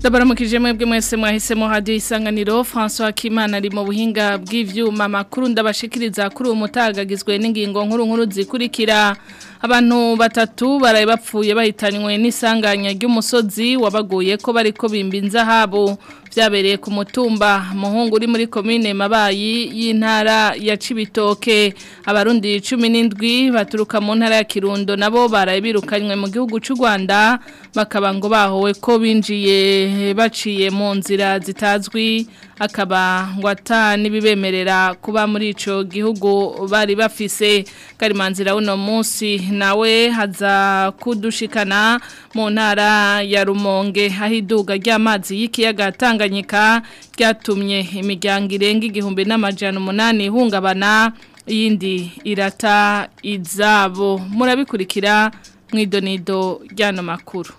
ndabaramukije mwebwe mwese mwahisemo radiyo isanganiro francois Kimana ari mu buhinga bw'ibyuma makuru ndabashikiriza kuri uwo mutagagizwe n'ingingo nkuru nkuru zikurikira abantu batatu baraye bapfuye bahitanywe n'isanganya ry'umusozi wabaguye ko bari ko bimba inzahabo byabereye ku mutumba muhungu uri muri komine mabayi y'intara ya Cibitoke abarundi 17 baturuka mu ntara ya Kirundo nabo baraye birukanywe mu gihugu cy'u Rwanda bakaba ngo bahowe ko binjiye baciye mu nzira zitazwi akaba ngo atani bibemerera kuba muri ico gihugu bari bafise karimanzira uno munsi nawe haza kudushikana mu ntara ya Rumonge ahiduga ry'amazi y'ikiyaga tanganyika ryatumye imiryango irenga igihumbi n'amajyana umunani ihungabana iyindi irata izabo murabikurikira mu idonido ry'ano makuru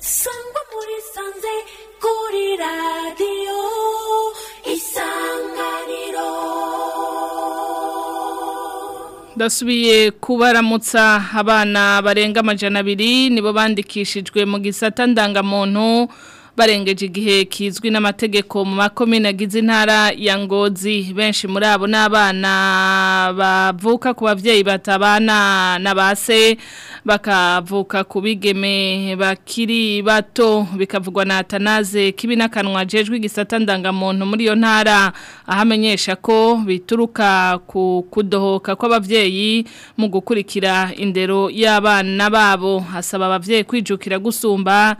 sangwa kubaramutsa abana barenga amajana abiri nibo bandikishijwe mu gisata ndangamuntu barengeje igihe kizwi n'amategeko mu makomine agize intara ya ngozi benshi muri abo n’abana bavuka ku babyeyi batabana na ba se bakavuka ku bigeme bakiri bato bikavugwa na atanaze k'ibinakanwa jejwe igisata ndangamuntu muri iyo ntara aho amenyesha ko bituruka ku kudohoka kw'ababyeyi mu gukurikira indero y'abana babo hasaba ababyeyi kwijukira gusumba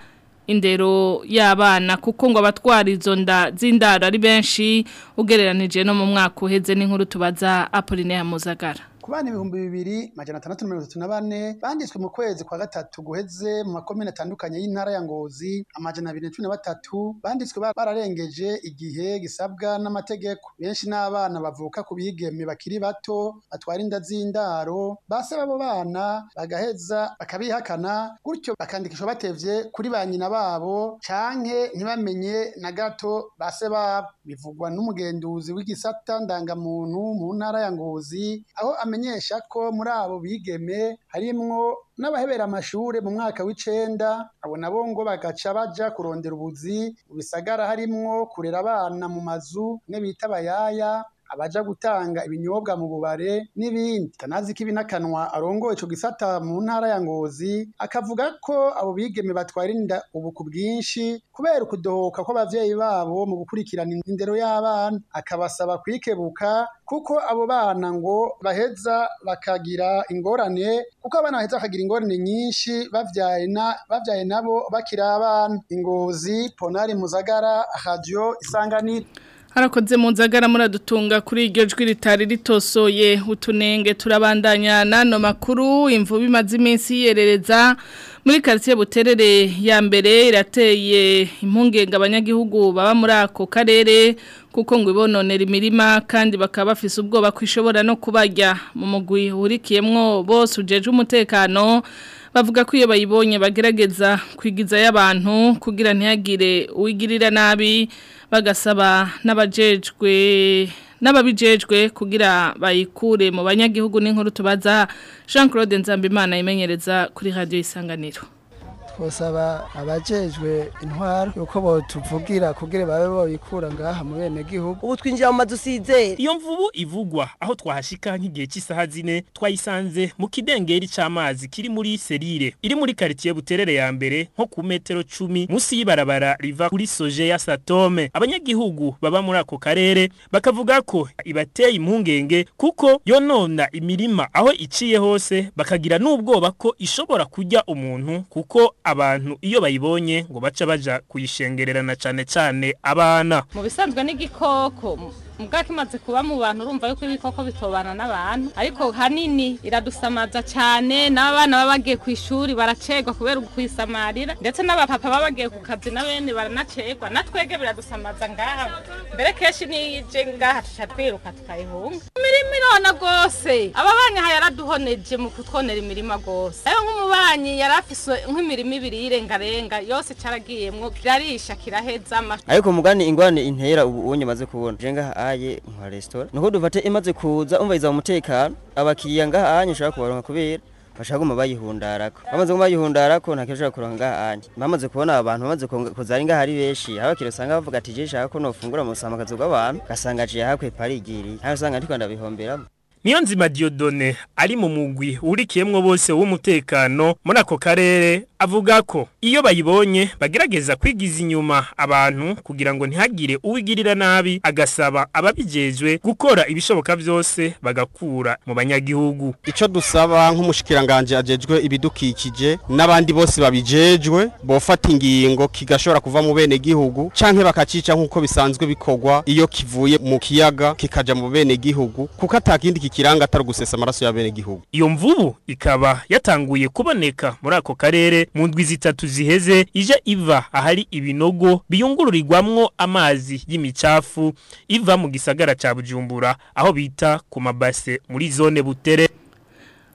indero y'abana kuko ngo abatwara izo nda z'indaro ari benshi ugereranije no mu mwaka uheze n'inkuru tubaza Apoline ya Muzagara ku bana ibihumbi bibiri majana atandatu na mirongo itatu na bane banditswe mu kwezi kwa gatatu guheze mu makomine atandukanye y'intara ya Ngozi amajana abiri na cumi na batatu banditswe bararengeje igihe gisabwa n'amategeko benshi n'abana bavuka ku bigeme bakiri bato batwara inda z'indaro basaba abo bana bagaheza bakabihakana gutyo bakandikishwa batevye kuri ba nyina babo canke ntibamenye na gato base babo bivugwa n'umugenduzi w'igisata ndangamuntu mu ntara ya Ngozi aho amenyesha ko muri abo bigeme harimwo n'abahebera amashure mu mwaka w'icenda abo nabo ngo bagaca baja kurondera ubuzi mu bisagara harimwo kurera abana mu mazu bamwe bita abayaya abaja gutanga ibinyobwa mu bubare n'ibindi tanazi ko ibinakanwa arongoye ico gisata mu ntara ya Ngozi akavuga ko abo bigeme batwarinda ubu ku bwinshi kubera ukudohoka kw'abavyeyi babo mu gukurikirana indero y'abana akabasaba kwikebuka kuko abo bana ngo baheza bakagira ingorane kuko abana baheza bakagira ingorane nyinshi bavyaye nabo bakiri abana ingozi ponari muzagara radio isanganiro harakoze mu nzagara muradutunga kuri iryo jwi ritari ye utunenge turabandanya n'ano makuru imvubu imaze iminsi yiyerereza muri karitsiye buterere ya mbere irateye impungenge abanyagihugu baba muri ako karere kuko ngo ibononera imirima kandi bakaba bafise ubwoba ko ishobora no kubajya mu mugwi uhurikiyemwo bose ujeje umutekano bavuga ko iyo bayibonye bagerageza kwigiza y’abantu kugira ntihagire uwigirira nabi bagasaba n'abajejwe n'ababijejwe kugira bayikure mu banyagihugu n'inkuru tubaza Jean Claude Nzambimana imenyereza kuri radio isanganiro twosaba abajejwe intwaro yuko botuvugira kugira babe babikura ngaha mu bene gihugu ubu twinjira mu mazu iyo mvubu ivugwa aho twahashika nk'igihe cy'isaha zine twayisanze mu kidengeri c'amazi kiri muri serire iri muri quartier buterere ya mbere nko ku metero cumi musi y'ibarabara riva kuri soje ya Satome abanyagihugu baba muri ako karere bakavuga ko ibateye impungenge kuko yonona imirima aho iciye hose bakagira n'ubwoba ko ishobora kujya umuntu kuko abantu iyo bayibonye ngo baca bajya kuyishengererana cyane cyane abana mu bisanzwe n'igikoko ubwacu imaze kuba mu bantu urumva yuko ibikoko bitobana n'abantu ariko hanini iradusamaza cyane n'abana baba bagiye ku ishuri baracegwa kubera kwisamarira ndetse n'abapapa baba bagiye ku kazi na bene baranacegwa natwege biradusamaza ngaha mbere kenshi n'iyije ngaha tuca twiruka tukayihunga imirima irona rwose ababanyi yaraduhoneje mu kutwonera imirima rwose ayo nk'umubanyi yari afise nk'imirima ibiri y'irengarenga yose caragiyemwo kirarisha kiraheza ariko mugani ingwane intera ubu unye maze kubona jenga babaye nka resitora nuko dufate imaze kuza umviriza mu mutekano abakiriya ngaha hanyu ushobora kubaronka kubera bashaka guma bayihundarako bamaze guma bayihundarako nta kintu kuronka ngahanje bamaze kubona abantu bamaze kuzari ngaha ari benshi abakire usanga bavuga ati je ko nofungura mu samakazi rw'abantu gasanga je hakwe parigiri ntawe usanga ndiko ndabihomberamo niyonzima diodone ari mu mugwi wurikiyemwo bose w'umutekano muri ako karere avuga ko iyo bayibonye bagerageza kwigiza inyuma abantu kugira ngo ntihagire uwigirira nabi agasaba ababijejwe gukora ibishoboka byose bagakura mu banyagihugu icyo dusaba nk'umushikiranganje ajejwe ibidukikije n'abandi bose babijejwe bafata ingingo kigashobora kuva mu bene gihugu canke bakacica nk'uko bisanzwe bikorwa iyo kivuye mu kiyaga kikajya mu bene gihugu kuko atakindi ikiranga atari ugusesa amaraso gihugu. iyo mvubu ikaba yatanguye kuboneka muri ako karere mu ndwi zitatu ziheze ijya iva ahari ibinogo biyungururirwamwo amazi y'imicafu iva mu gisagara cya bujumbura aho bita ku mabase muri zone butere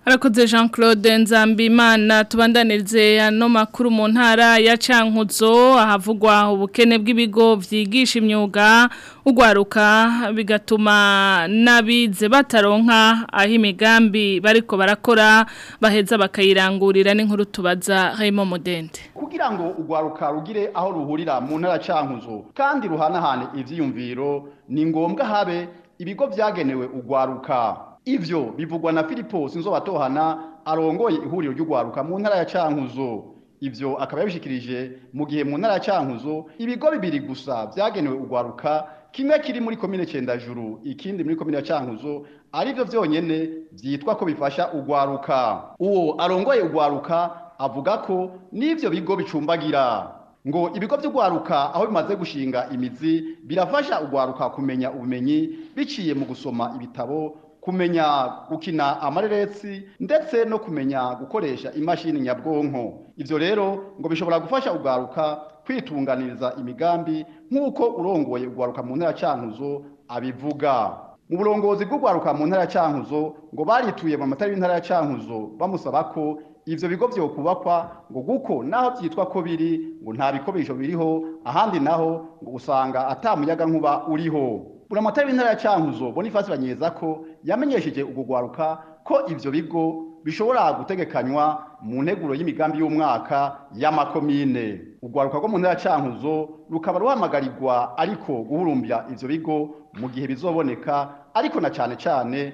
arakoze jean claude nzambimana tubandanirize ano makuru mu ntara ya cankuzo ahavugwa ubukene bw'ibigo byigisha imyuga ugwaruka bigatuma n'abize bataronka aho imigambi bariko barakora baheza bakayirangurira n'inkuru tubaza harimo mudende kugira ngo ugwaruka rugire aho ruhurira mu ntara cankuzo kandi ruhanahane ivyiyumviro ni ngombwa habe ibigo byagenewe ugwaruka ibyo bivugwa na Filipo sinzoba atohana arongoye ihuriro ry'ugwaruka mu ntara ya Cankuzo ibyo akaba yabishikirije mu gihe mu ntara ya Cankuzo ibigo bibiri gusa byagenewe ugwaruka kimwe kiri muri komine Cendajuru ikindi muri komine ya Cankuzo arivyo vyonyene vyitwa ko bifasha ugwaruka uwo arongoye ugwaruka avuga ko n’ibyo bigo bicumbagira ngo ibigo by'ugwaruka aho bimaze gushinga imizi birafasha ugwaruka kumenya ubumenyi biciye mu gusoma ibitabo kumenya gukina amareretsi ndetse no kumenya gukoresha imashini nyabwonko ibyo rero ngo bishobora gufasha ugaruka kwitunganiriza imigambi nk'uko urongoye ugaruka mu ntera cankuzo abivuga mu burongozi bw’ugaruka mu ntara ya ngo barituye mu matari y'intara ya cankuzo bamusaba ko ibyo bigo vyokubakwa ngo kuko naho byitwa ko biri ngo nta bikoresho biriho ahandi naho ngo usanga ata muyaga nkuba uriho buramatari w'intara ya cankuzo bonifasi banyereza ko yamenyesheje ugugwaruka ko ibyo bigo bishobora gutegekanywa mu nteguro y'imigambi y'umwaka y'amakomine urwaruka rwo mu ntara ya cankuzo rukaba ruhamagarirwa ariko guhurumbya ibyo bigo mu gihe bizoboneka ariko na cyane cyane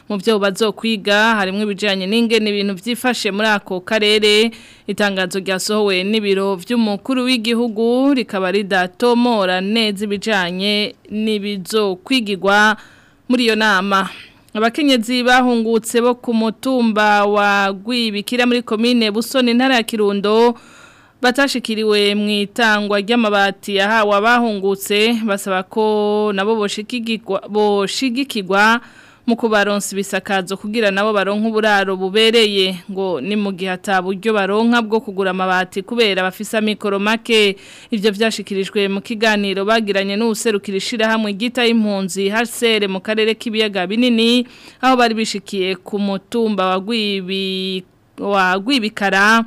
mu byo bazokwiga harimo ibijanye n'ingene ibintu byifashe muri ako karere itangazo ryasohowe n'ibiro by'umukuru w'igihugu rikaba ridatomora neza ibijanye n'ibizokwigirwa muri iyo nama abakenyezi bahungutse bo ku mutumba wa Gwibikira muri komine Busoni ntara ya Kirundo batashikiriwe mu itangwa ry'amabati yahawe abahungutse basaba ko nabo boshigikirwa mu kubaronsa ibisakazo kugira nabo baronka uburaro bubereye ngo ni mu gihe ataburyo baronka bwo kugura amabati kubera bafise amikoro make ibyo byashikirijwe mu kiganiro bagiranye n'ubuserukira ishyirahamwe ryita impunzi hasere mu karere k'ibiyaga binini aho bari bishikiye ku mutumba wagwibikara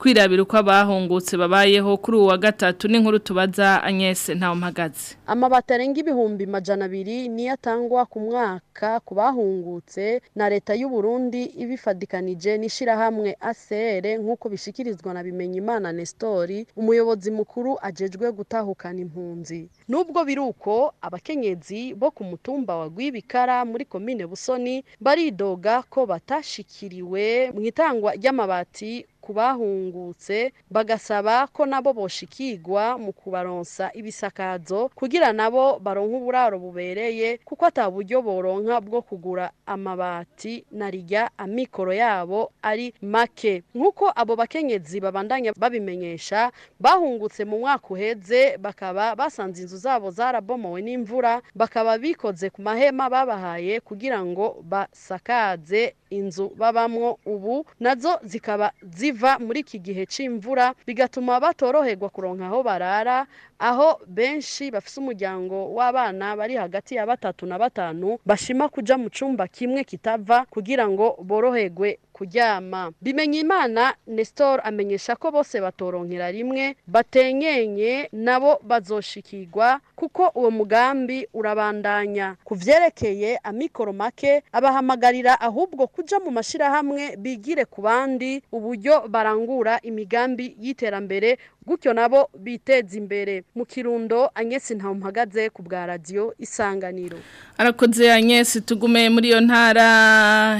kwirabira uko abahungutse babayeho kuri uwa gatatu n'inkuru tubaza anyese ntawe mpagaze amabati arenga ibihumbi majana abiri niyo atangwa ku mwaka kuboneka ku bahungutse na leta y'u Burundi ibifadikanije n'ishirahamwe ACR nk'uko bishikirizwa na Bimenyimana Nestori umuyobozi mukuru ajejwe gutahukana impunzi nubwo biruko abakenyezi bo ku mutumba wa Rwibikara muri komine Busoni baridoga ko batashikiriwe mu itangwa ry'amabati ku bahungutse bagasaba ko nabo boshikigwa mu kubaronsa ibisakazo kugira nabo baronke uburaro bubereye kuko ata buryo boronka nk'ubwo kugura amabati na rya amikoro yabo ari make nk'uko abo bakenyezi babandanya babimenyesha bahungutse mu mwaka uhedze bakaba basanze inzu zabo zarabomowe n'imvura bakaba bikoze ku mahema babahaye kugira ngo basakaze inzu babamwo ubu nazo zikaba ziva muri iki gihe cy'imvura bigatuma batoroherwa kuronka aho barara aho benshi bafise umuryango w'abana bari hagati ya batatu na batanu bashi bashima kuja mu cumba kimwe kitava kugira ngo boroherwe kuryama Bimenyimana Nestor amenyesha ko bose batoronkera rimwe batenyenye nabo bazoshikirwa kuko uwo mugambi urabandanya ku byerekeye amikoro make abahamagarira ahubwo kujya mu mashyirahamwe bigire ku bandi uburyo barangura imigambi y'iterambere gutyo nabo biteza imbere mu kirundo anyesi mpagaze ku bwa radiyo isanganiro arakoze anyesi tugume muri iyo ntara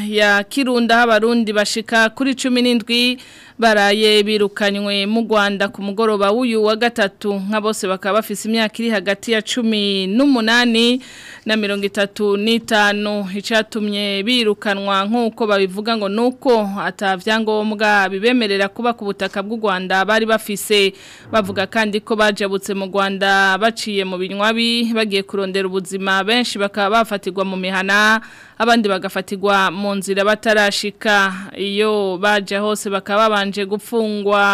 ya kirunda aho abarundi bashika kuri cumi n'indwi baraye birukanywe mu Rwanda ku mugoroba w'uyu wa gatatu nka bose bakaba bafise imyaka iri hagati ya cumi n'umunani na mirongo itatu n'itanu icyatumye birukanwa nk'uko babivuga ngo nuko atavyangombwa bibemerera kuba ku butaka bw'u Rwanda bari bafise bavuga kandi ko bajabutse mu Rwanda baciye mu binywa bi bagiye kurondera ubuzima benshi bakaba bafatirwa mu mihana abandi bagafatirwa mu nzira batarashika iyo baje hose bakaba babanje gupfungwa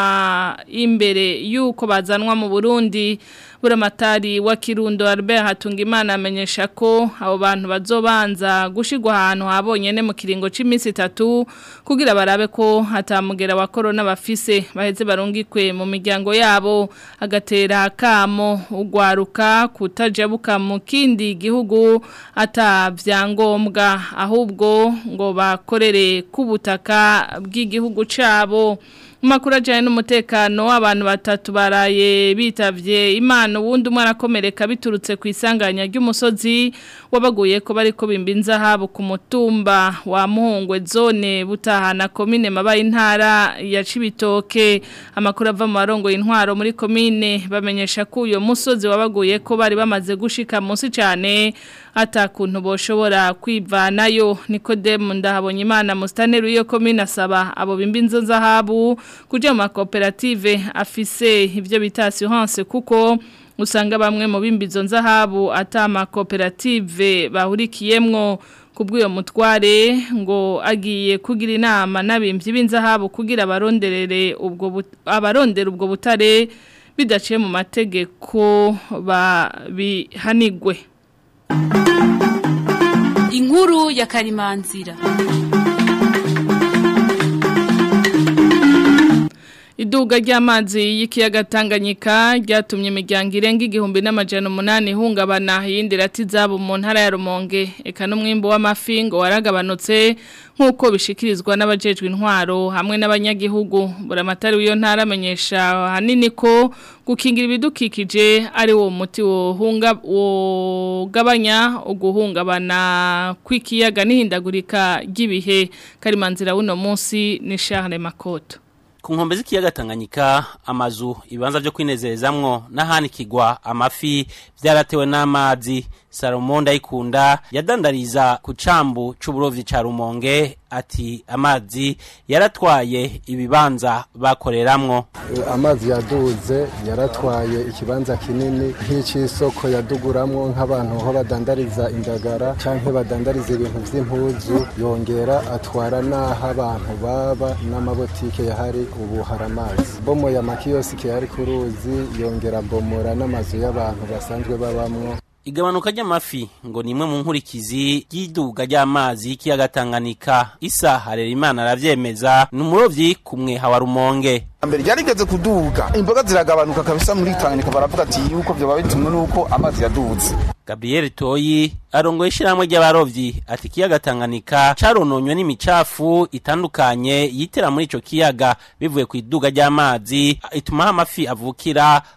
imbere y'uko bazanwa mu burundi buramatari wa kirundo Albert Hatungimana amenyesha ko abo bantu bazobanza gushigwa ahantu habonyene mu kiringo c'iminsi 3 kugira barabe ko hatamugera wa corona bafise baheze barungikwe mu miryango yabo agatera akamo ugwaruka kutajabuka mu kindi gihugu atavyangombwa ahubwo ngo bakorere k’ubutaka butaka bw'igihugu cabo Makuru ajyanye n'umutekano abantu batatu baraye bitavye Imana uwundi umwe arakomereka biturutse ku isanganya ry'umusozi wabaguye ko bari ko bimbinza habo ku mutumba wa Muhongwe zone na komine mabaye intara ya Cibitoke amakuru ava mu barongo intwaro muri komine bamenyesha ko uyo musozi wabaguye ko bari bamaze gushika munsi cyane atakuntu boshobora kwivanayo Nikodemu ndahabonye Imana mustaneri iyo komine asaba abo bimbinzo zahabu kujya mu makoperative afise ibyo bitasi assurance kuko usanga bamwe mu b'imbizo nzahabu atamakoperative bahurikiyemwo kubw'uyo mutware ngo agiye kugira inama n'abimbyi b'inzahabu kugira abaronderere ubwo abarondera ubwo butare bidaciye mu mategeko babihanigwe inkuru ya karimanzira iduga ry'amazi y'ikiyaga Tanganyika ryatumye imiryango irenga igihumbi n'amajana umunani ihungabana iyindi izabo mu ntara ya rumonge eka n'umwimbo w'amafi ngo waragabanutse nk'uko bishikirizwa n'abajejwe intwaro hamwe n'abanyagihugu buramatari w'iyo ntara amenyesha ahanini ko gukingira ibidukikije ari wo muti wogabanya uguhungabana kw'ikiyaga n'ihindagurika ry'ibihe karimanzira w'uno munsi ni Charles Makoto ku nkombe z'ikiyaga tanganyika amazu ibibanza byo kwinezerezamwo n'ahanikigwa amafi byaratewe n'amazi salomo ndayikunda yadandariza ku cambu cy'uburovyi ca rumonge ati amazi yaratwaye ibibanza bakoreramwo amazi yaduze yaratwaye ikibanza kinini nk'icy'isoko yaduguramwo nk'abantu ho badandariza indagara cyangwa badandariza ibintu by'impuzu yongera atwara n'aho abantu baba n'amabotike yahari ubu hari amazi bomo ya yari ku ruzi yongera bomora n'amazu y'abantu basanzwe babamwo igabanuka ry'amafi ngo ni imwe mu nkurikizi ry'iduga ry'amazi y'ikiyaga Tanganyika isa Harerimana aravyemeza ni umurovyi kumwe hawa Rumonge mbere ryarigeze kuduga imboga ziragabanuka kabisa muri Tanganyika baravuga ati yuko byoba bitumwe nuko amazi yaduze Gabriel Toyi arongoye ishyirahamwe ry'abarovyi ati ikiyaga Tanganyika carononywe n'imicafu itandukanye yitera muri icyo kiyaga bivuye ku iduga ry'amazi ituma amafi avukira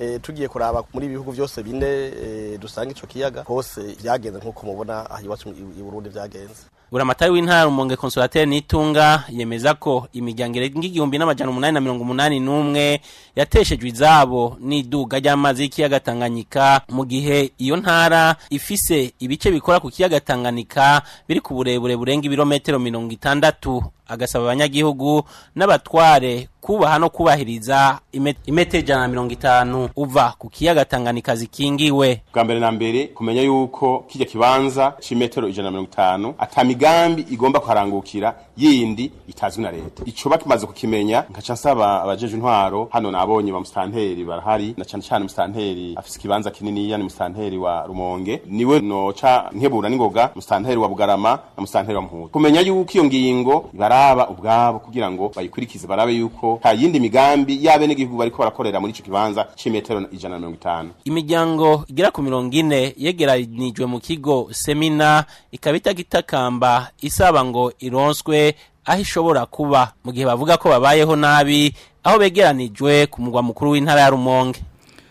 eh, tugiye kuraba muri bihugu byose bine eh, dusanga icyo kiyaga hose byagenze nk'uko mubona aho iwacu i Burundi byagenze buramatari w'intara umunge consolateri nitunga yemeza ko imiryango irenga igihumbi n'amajana umunani na mirongo umunani n'umwe yateshejwe izabo n'iduka ry'amazi y'ikiyaga tanganyika mu gihe iyo ntara ifise ibice bikora ku kiyaga tanganyika biri ku burebure burenga ibirometero mirongo itandatu agasaba abanyagihugu n'abatware kubaha no kubahiriza imetero ijana na mirongo itanu uva ku kiyaga tanganyika zikingiwe bwa mbere na mbere kumenya yuko kijya kibanza cy'imetero ijana na mirongo itanu atamiga migambi igomba kwarangukira yindi itazwi na leta ico bakimaze kukimenya nkaca nsaba abajeje intwaro hano nabonye ba mustanteri barahari na cyane cyane mustanteri afise ikibanza kinini yani mustanteri wa Rumonge niwe noca nkebura n'ingoga mustanteri wa Bugarama na mustanteri wa Mputu kumenya yuko iyo ngingo baraba ubwabo kugira ngo bayikurikize barabe yuko nta yindi migambi yabe n'igihugu bariko barakorera muri ico kibanza c'imetero ijana na mirongo itanu imiryango igera ku mirongo ine yegeranijwe mu kigo semina ikaba itagitakamba isaba ngo ironswe aho ishobora kuba mu gihe bavuga ko babayeho nabi aho begeranijwe ku mugwa mukuru w'intara ya rumonge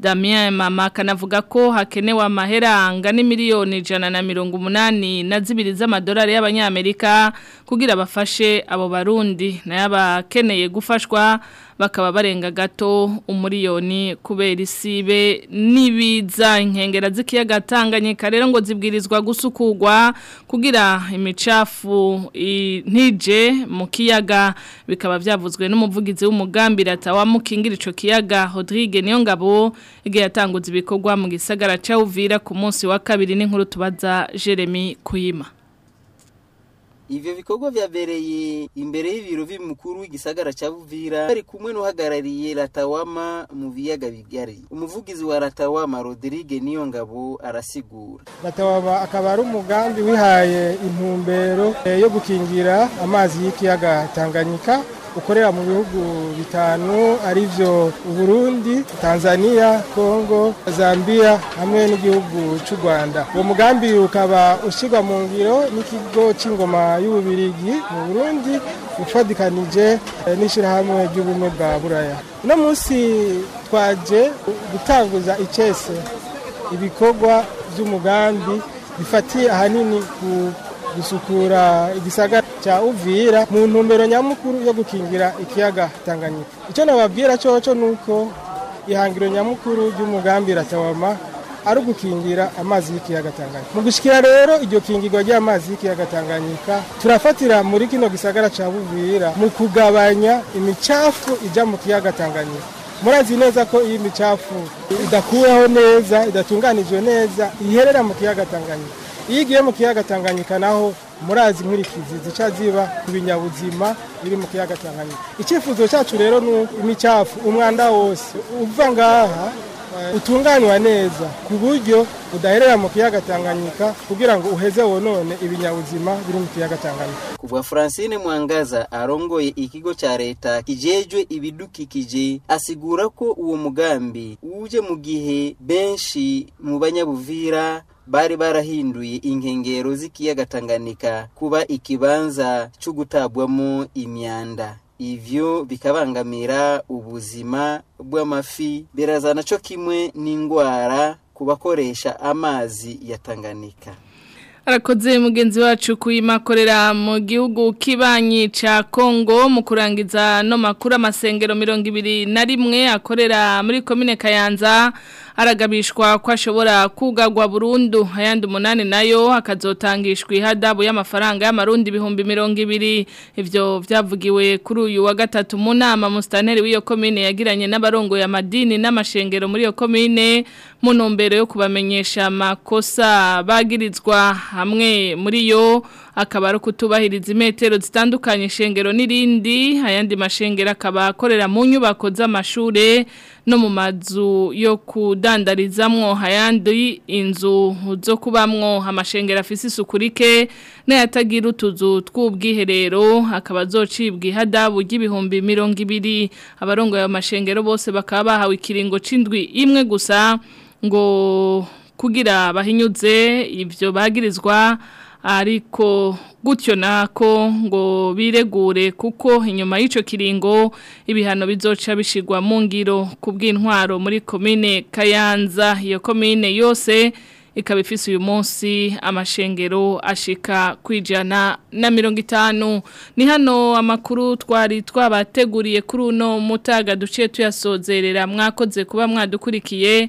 damien mama akanavuga ko hakenewe amaheranga ni miliyoni ijana na mirongo umunani na zibiri z'amadolari y'abanyamerika Amerika kugira bafashe abo barundi nayo abakeneye gufashwa bakaba barenga gato umuriyoni kubera isibe n'ibiza inkengera z'ikiyaga Tanganyika rero ngo zibwirizwa gusukugwa kugira imicafu ntije mu kiyaga bikaba byavuzwe n'umuvugizi w'umugambi wa mukingira ico kiyaga Rodrigue niyo ngabo yatanguza ibikorwa mu gisagara ca Uvira ku munsi wa kabiri n'inkuru tubaza Jeremy Kuyima Ivyo bikorwa vyabereye imbere y'ibiro vy'umukuru w'igisagara ca Buvira bari kumwe n'uhagarariye Ratawama mu biyaga bigari. Umuvugizi wa Ratawama Rodrigue Ngabo arasigura. Ratawama akaba ari umugambi wihaye intumbero eh, yo gukingira amazi y'ikiyaga Tanganyika ukorera mu bihugu bitanu arivyo Burundi, Tanzania, Congo Zambia hamwe n'igihugu cy'u Rwanda. Uwo mugambi ukaba ushigwa mu ngiro n'ikigo c'ingoma y'ububirigi mu burundi ifadikanije eh, n'ishyirahamwe ry'ubumwe bwa buraya uno munsi twaje gutanguza icyese ibikorwa by'umugambi bifatiye ahanini ku gusukura igisaga cya uvira mu ntumbero nyamukuru yo gukingira ikiyaga tanganyika icyo nababwira cyoco ni uko ihangiro nyamukuru ry'umugambi ratawama ari ugukingira amazi y'ikiyaga tanganyika mu gushyikira rero iryo kingirwa ry'amazi y'ikiyaga tanganyika turafatira muri kino gisagara cya buvira mu kugabanya imicafu ijya mu kiyaga tanganyika murazi neza ko iyi micafu idakuweho neza idatunganijwe neza iherera mu kiyaga tanganyika iyo igiye mu kiyaga tanganyika naho murazi nkurikizi zica ziba ku binyabuzima biri mu kiyaga tanganyika icyifuzo cyacu rero ni imicafu umwanda wose uva ngaha utunganywa neza ku buryo budaherera mu kiyaga Tanganyika kugira ngo uheze wonone ibinyabuzima biri mu kiyaga Tanganyika kuva Francine Mwangaza arongoye ikigo cya leta kijejwe ibidukikije asigura ko uwo mugambi uje mu gihe benshi mu banyabuvira bari barahinduye inkengero z'ikiyaga Tanganyika kuba ikibanza cyo gutabwamo imyanda Ivyo bikabangamira ubuzima bw'amafi birazana cyo kimwe n’ingwara ku bakoresha amazi ya Tanganyika arakoze mugenzi wacu kuyimakorera mu gihugu kibanyi cya Kongo mu kurangiza no makuru amasengero mirongo ibiri na rimwe akorera muri komine Kayanza aragamishwa ko ashobora kugagwa burundu ayandi umunani nayo akazotangishwa hadabu y'amafaranga y'amarundi ibihumbi mirongo ibiri ibyo byavugiwe kuri uyu wa gatatu mu nama musitaneri w'iyo komine yagiranye ya Madini n'amashengero muri iyo komine mu ntumbero yo kubamenyesha amakosa bagirizwa hamwe muri yo akaba ari ukutubahiriza imetero zitandukanye ishengero n'irindi ayandi mashengero akaba akorera mu nyubako z'amashure no mu mazu yo kudandarizamwo ayandi inzu zo kubamwo amashengero afise isuku rike n'ayatagira utuzu tw'ubwiherero akaba azocibwa ihadabu ry'ibihumbi mirongo ibiri abarongo ya mashengero bose bakaba bahawe ikiringo c'indwi imwe gusa ngo kugira bahinyuze ibyo bagirizwa ariko gutyo nako ngo biregure kuko inyuma y'icyo kiringo ibihano bizoca bishyirwa mu ngiro ku bw'intwaro muri komine kayanza iyo komine yose ikaba uyu munsi amashengero ashika kwijana na mirongo itanu ni hano amakuru twari twabateguriye kuri uno mutaga duciye tuyasozerera mwakoze kuba mwadukurikiye